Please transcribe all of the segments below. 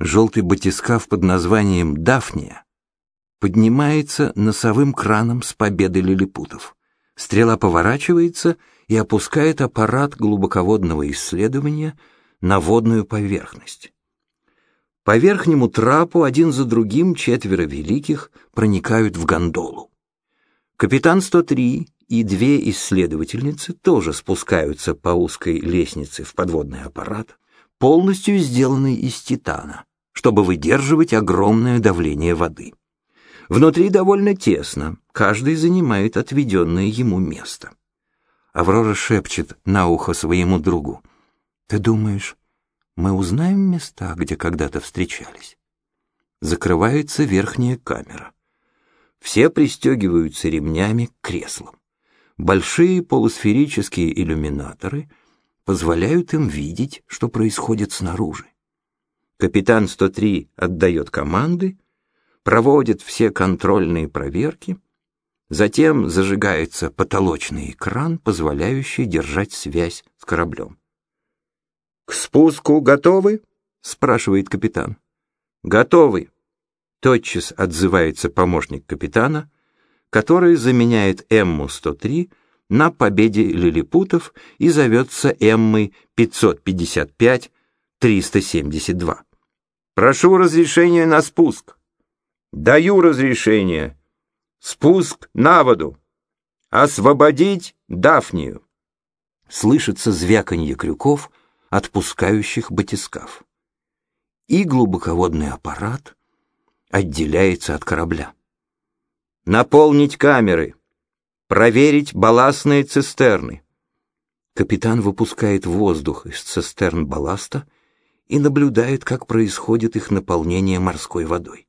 Желтый батискаф под названием «Дафния» поднимается носовым краном с победы лилипутов. Стрела поворачивается и опускает аппарат глубоководного исследования на водную поверхность. По верхнему трапу один за другим четверо великих проникают в гондолу. Капитан 103 и две исследовательницы тоже спускаются по узкой лестнице в подводный аппарат, полностью сделанный из титана, чтобы выдерживать огромное давление воды. Внутри довольно тесно, каждый занимает отведенное ему место. Аврора шепчет на ухо своему другу. «Ты думаешь, мы узнаем места, где когда-то встречались?» Закрывается верхняя камера. Все пристегиваются ремнями к креслам. Большие полусферические иллюминаторы позволяют им видеть, что происходит снаружи. Капитан 103 отдает команды, проводит все контрольные проверки, затем зажигается потолочный экран, позволяющий держать связь с кораблем. «К спуску готовы?» — спрашивает капитан. «Готовы», Тотчас отзывается помощник капитана, который заменяет Эмму-103 на победе лилипутов и зовется Эммой 555-372. «Прошу разрешения на спуск». «Даю разрешение. Спуск на воду. Освободить Дафнию». Слышится звяканье крюков, отпускающих батискаф. И глубоководный аппарат — отделяется от корабля. Наполнить камеры, проверить балластные цистерны. Капитан выпускает воздух из цистерн балласта и наблюдает, как происходит их наполнение морской водой.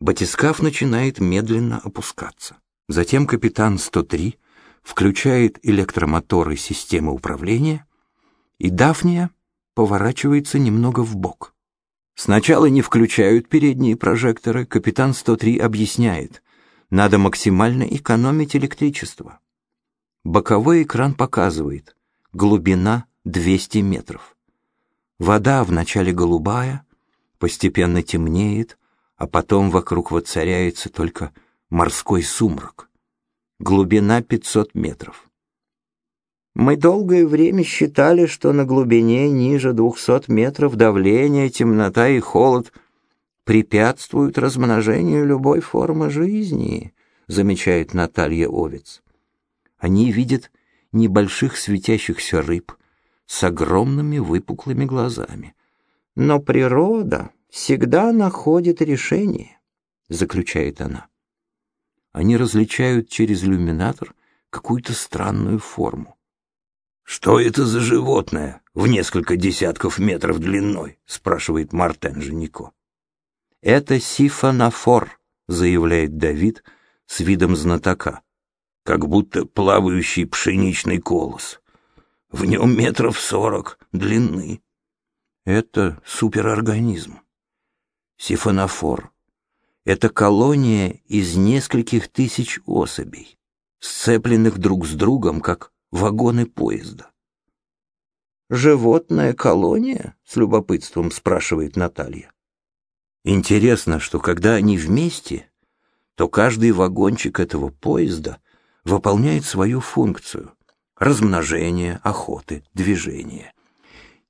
Батискаф начинает медленно опускаться. Затем капитан 103 включает электромоторы системы управления, и Дафния поворачивается немного в бок. Сначала не включают передние прожекторы, капитан 103 объясняет, надо максимально экономить электричество. Боковой экран показывает, глубина 200 метров. Вода вначале голубая, постепенно темнеет, а потом вокруг воцаряется только морской сумрак. Глубина 500 метров. Мы долгое время считали, что на глубине ниже двухсот метров давление, темнота и холод препятствуют размножению любой формы жизни, замечает Наталья Овец. Они видят небольших светящихся рыб с огромными выпуклыми глазами. Но природа всегда находит решение, заключает она. Они различают через иллюминатор какую-то странную форму. «Что это за животное в несколько десятков метров длиной?» — спрашивает Мартен Женико. «Это сифонофор», — заявляет Давид с видом знатока, как будто плавающий пшеничный колос. В нем метров сорок длины. Это суперорганизм. Сифонофор. Это колония из нескольких тысяч особей, сцепленных друг с другом, как вагоны поезда. «Животная колония?» — с любопытством спрашивает Наталья. Интересно, что когда они вместе, то каждый вагончик этого поезда выполняет свою функцию — размножение, охоты, движение.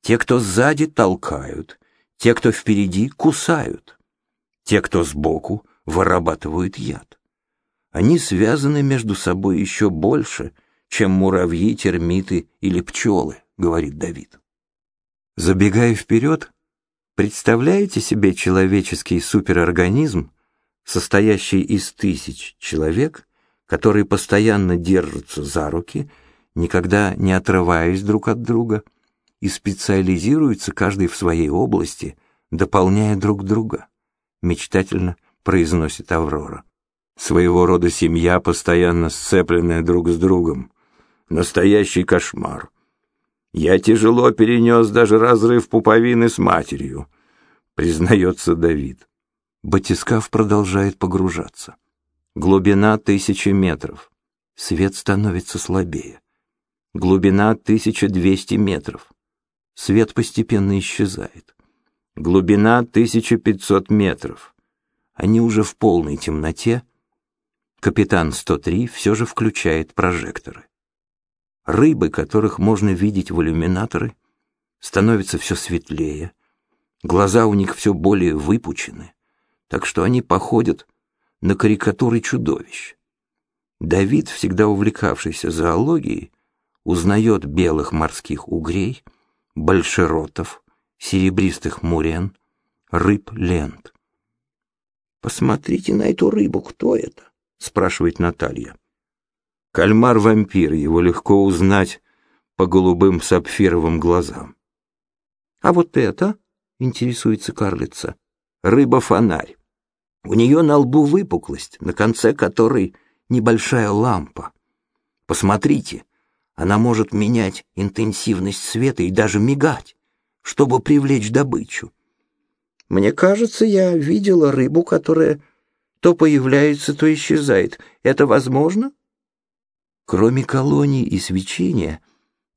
Те, кто сзади, толкают, те, кто впереди, кусают, те, кто сбоку, вырабатывают яд. Они связаны между собой еще больше — чем муравьи, термиты или пчелы, говорит Давид. Забегая вперед, представляете себе человеческий суперорганизм, состоящий из тысяч человек, которые постоянно держатся за руки, никогда не отрываясь друг от друга, и специализируются каждый в своей области, дополняя друг друга, мечтательно произносит Аврора. Своего рода семья, постоянно сцепленная друг с другом, Настоящий кошмар. Я тяжело перенес даже разрыв пуповины с матерью, признается Давид. Батискаф продолжает погружаться. Глубина тысячи метров. Свет становится слабее. Глубина 1200 метров. Свет постепенно исчезает. Глубина 1500 метров. Они уже в полной темноте. Капитан 103 все же включает прожекторы. Рыбы, которых можно видеть в иллюминаторы, становятся все светлее, глаза у них все более выпучены, так что они походят на карикатуры чудовищ. Давид, всегда увлекавшийся зоологией, узнает белых морских угрей, большеротов, серебристых мурен, рыб-лент. «Посмотрите на эту рыбу, кто это?» — спрашивает Наталья. Кальмар-вампир, его легко узнать по голубым сапфировым глазам. «А вот это?» — интересуется карлица. «Рыба-фонарь. У нее на лбу выпуклость, на конце которой небольшая лампа. Посмотрите, она может менять интенсивность света и даже мигать, чтобы привлечь добычу. Мне кажется, я видела рыбу, которая то появляется, то исчезает. Это возможно? Кроме колоний и свечения,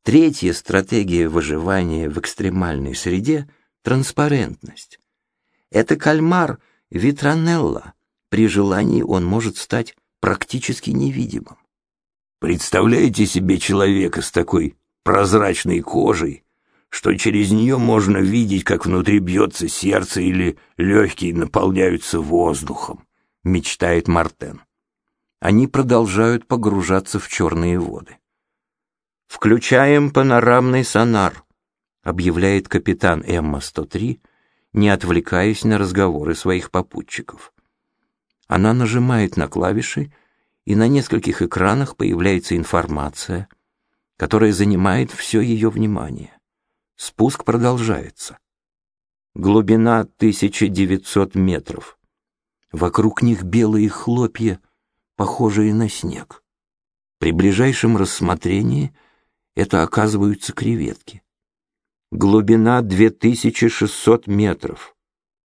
третья стратегия выживания в экстремальной среде — транспарентность. Это кальмар Витранелла. При желании он может стать практически невидимым. Представляете себе человека с такой прозрачной кожей, что через нее можно видеть, как внутри бьется сердце или легкие наполняются воздухом, мечтает Мартен они продолжают погружаться в черные воды. «Включаем панорамный сонар», — объявляет капитан Эмма-103, не отвлекаясь на разговоры своих попутчиков. Она нажимает на клавиши, и на нескольких экранах появляется информация, которая занимает все ее внимание. Спуск продолжается. Глубина 1900 метров. Вокруг них белые хлопья — похожие на снег. При ближайшем рассмотрении это оказываются креветки. Глубина 2600 метров.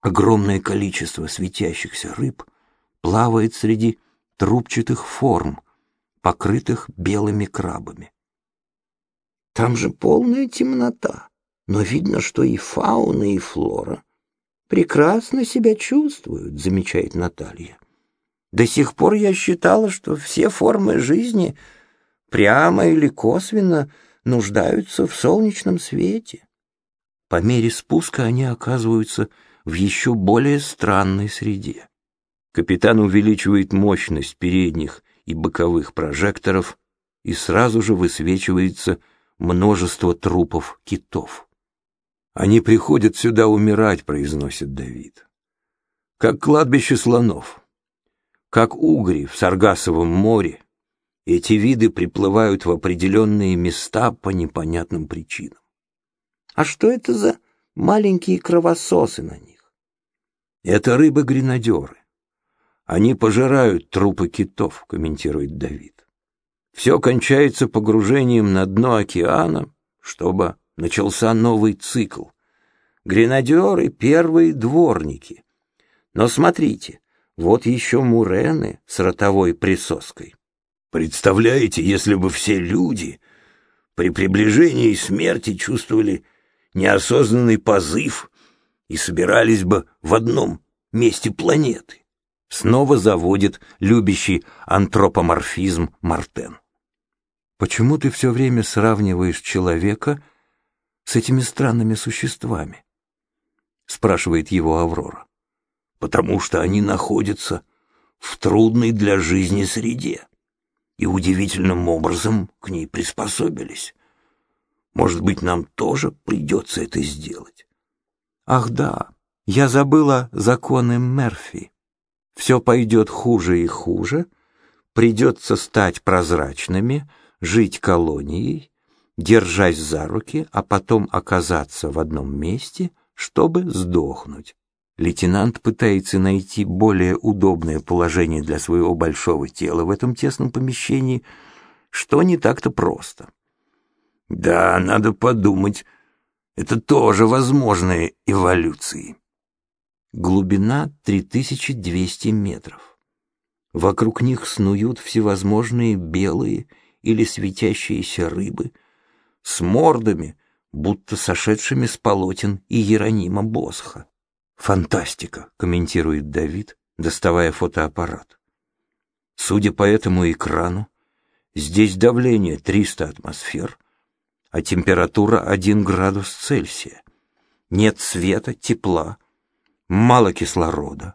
Огромное количество светящихся рыб плавает среди трубчатых форм, покрытых белыми крабами. Там же полная темнота, но видно, что и фауна, и флора прекрасно себя чувствуют, замечает Наталья. До сих пор я считала, что все формы жизни прямо или косвенно нуждаются в солнечном свете. По мере спуска они оказываются в еще более странной среде. Капитан увеличивает мощность передних и боковых прожекторов, и сразу же высвечивается множество трупов китов. «Они приходят сюда умирать», — произносит Давид. «Как кладбище слонов». Как угри в Саргасовом море, эти виды приплывают в определенные места по непонятным причинам. А что это за маленькие кровососы на них? Это рыбы-гренадеры. Они пожирают трупы китов, комментирует Давид. Все кончается погружением на дно океана, чтобы начался новый цикл. Гренадеры — первые дворники. Но смотрите, вот еще мурены с ротовой присоской. Представляете, если бы все люди при приближении смерти чувствовали неосознанный позыв и собирались бы в одном месте планеты. Снова заводит любящий антропоморфизм Мартен. Почему ты все время сравниваешь человека с этими странными существами? Спрашивает его Аврора потому что они находятся в трудной для жизни среде и удивительным образом к ней приспособились. Может быть, нам тоже придется это сделать. Ах да, я забыла законы Мерфи. Все пойдет хуже и хуже, придется стать прозрачными, жить колонией, держась за руки, а потом оказаться в одном месте, чтобы сдохнуть. Лейтенант пытается найти более удобное положение для своего большого тела в этом тесном помещении, что не так-то просто. Да, надо подумать, это тоже возможные эволюции. Глубина 3200 метров. Вокруг них снуют всевозможные белые или светящиеся рыбы с мордами, будто сошедшими с полотен и Иеронима Босха. Фантастика, комментирует Давид, доставая фотоаппарат. Судя по этому экрану, здесь давление 300 атмосфер, а температура 1 градус Цельсия. Нет света, тепла, мало кислорода.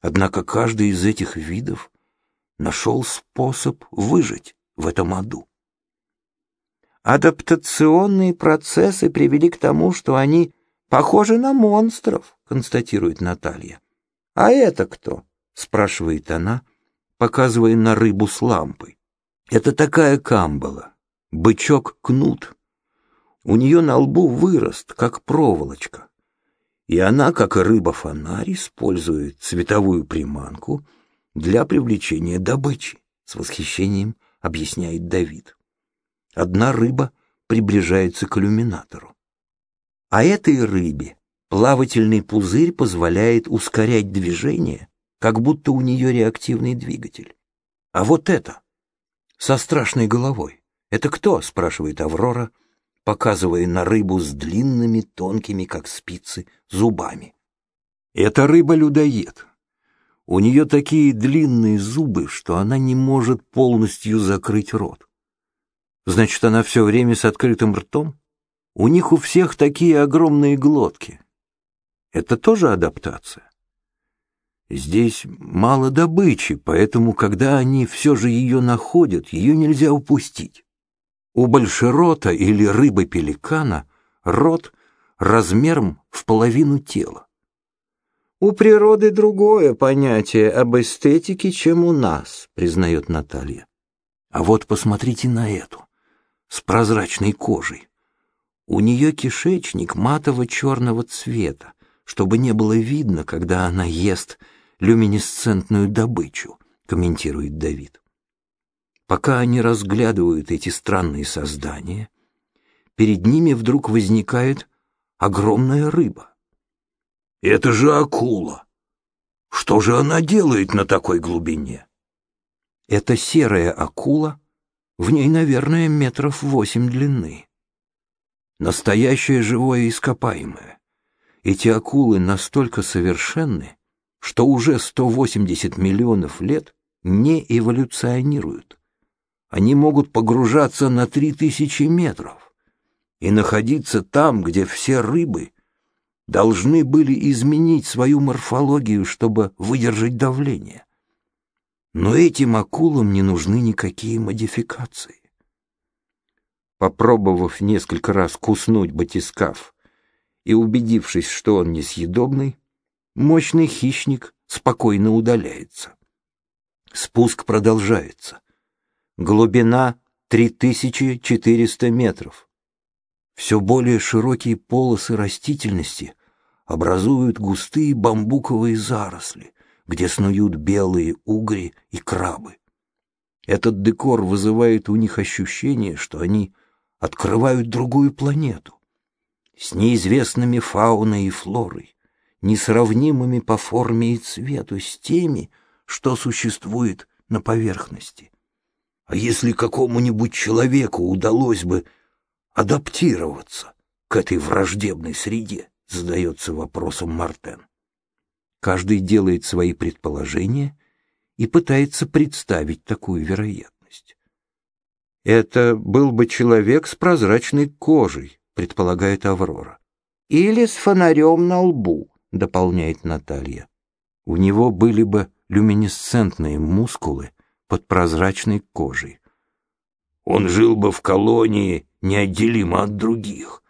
Однако каждый из этих видов нашел способ выжить в этом аду. Адаптационные процессы привели к тому, что они похожи на монстров, констатирует Наталья. А это кто? спрашивает она, показывая на рыбу с лампой. Это такая камбала, бычок кнут. У нее на лбу вырост, как проволочка. И она, как рыба-фонарь, использует световую приманку для привлечения добычи, с восхищением объясняет Давид. Одна рыба приближается к иллюминатору. А этой рыбе плавательный пузырь позволяет ускорять движение как будто у нее реактивный двигатель. А вот это, со страшной головой, это кто, спрашивает Аврора, показывая на рыбу с длинными, тонкими, как спицы, зубами. Это рыба-людоед. У нее такие длинные зубы, что она не может полностью закрыть рот. Значит, она все время с открытым ртом? У них у всех такие огромные глотки. Это тоже адаптация? Здесь мало добычи, поэтому, когда они все же ее находят, ее нельзя упустить. У большерота или рыбы-пеликана рот размером в половину тела. «У природы другое понятие об эстетике, чем у нас», — признает Наталья. «А вот посмотрите на эту, с прозрачной кожей. У нее кишечник матово-черного цвета, чтобы не было видно, когда она ест люминесцентную добычу, комментирует Давид. Пока они разглядывают эти странные создания, перед ними вдруг возникает огромная рыба. Это же акула. Что же она делает на такой глубине? Это серая акула, в ней, наверное, метров восемь длины. Настоящее живое ископаемое. Эти акулы настолько совершенны, что уже 180 миллионов лет не эволюционируют. Они могут погружаться на 3000 метров и находиться там, где все рыбы должны были изменить свою морфологию, чтобы выдержать давление. Но этим акулам не нужны никакие модификации. Попробовав несколько раз куснуть батискаф и убедившись, что он несъедобный, мощный хищник спокойно удаляется. Спуск продолжается. Глубина 3400 метров. Все более широкие полосы растительности образуют густые бамбуковые заросли, где снуют белые угри и крабы. Этот декор вызывает у них ощущение, что они открывают другую планету с неизвестными фауной и флорой, несравнимыми по форме и цвету с теми, что существует на поверхности. А если какому-нибудь человеку удалось бы адаптироваться к этой враждебной среде, задается вопросом Мартен. Каждый делает свои предположения и пытается представить такую вероятность. Это был бы человек с прозрачной кожей, предполагает Аврора. Или с фонарем на лбу, — дополняет Наталья. У него были бы люминесцентные мускулы под прозрачной кожей. Он жил бы в колонии неотделимо от других,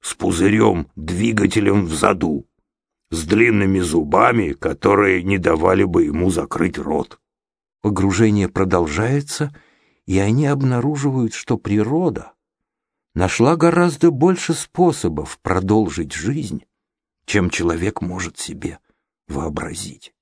с пузырем-двигателем в заду, с длинными зубами, которые не давали бы ему закрыть рот. Погружение продолжается, и они обнаруживают, что природа нашла гораздо больше способов продолжить жизнь, чем человек может себе вообразить.